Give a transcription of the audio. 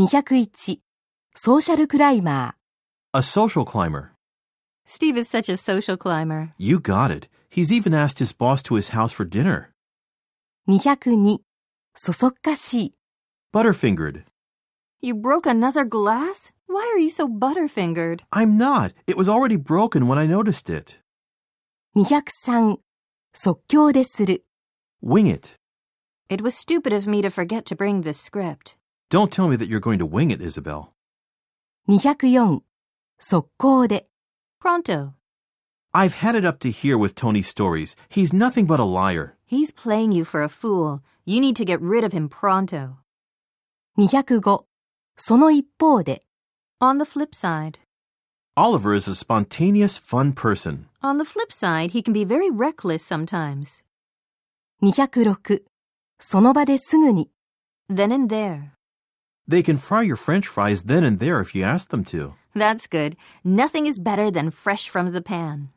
201ソーシャルクライマ A social climber. Steve is such a social climber. You got it. He's even asked his boss to his house for dinner. ー202そそっかしい Butterfingered. You broke another glass? Why are you so butterfingered? I'm not. It was already broken when I noticed it. 203即興でする Wing it. It was stupid of me to forget to bring this script. Don't tell me that you're going to wing it, Isabel. 204速攻で Pronto. I've had it up to here with Tony's stories. He's nothing but a liar. He's playing you for a fool. You need to get rid of him pronto. 205その一方で On the flip side. Oliver is a spontaneous, fun person. On the flip side, he can be very reckless sometimes. 206その場ですぐに Then and there. They can fry your french fries then and there if you ask them to. That's good. Nothing is better than fresh from the pan.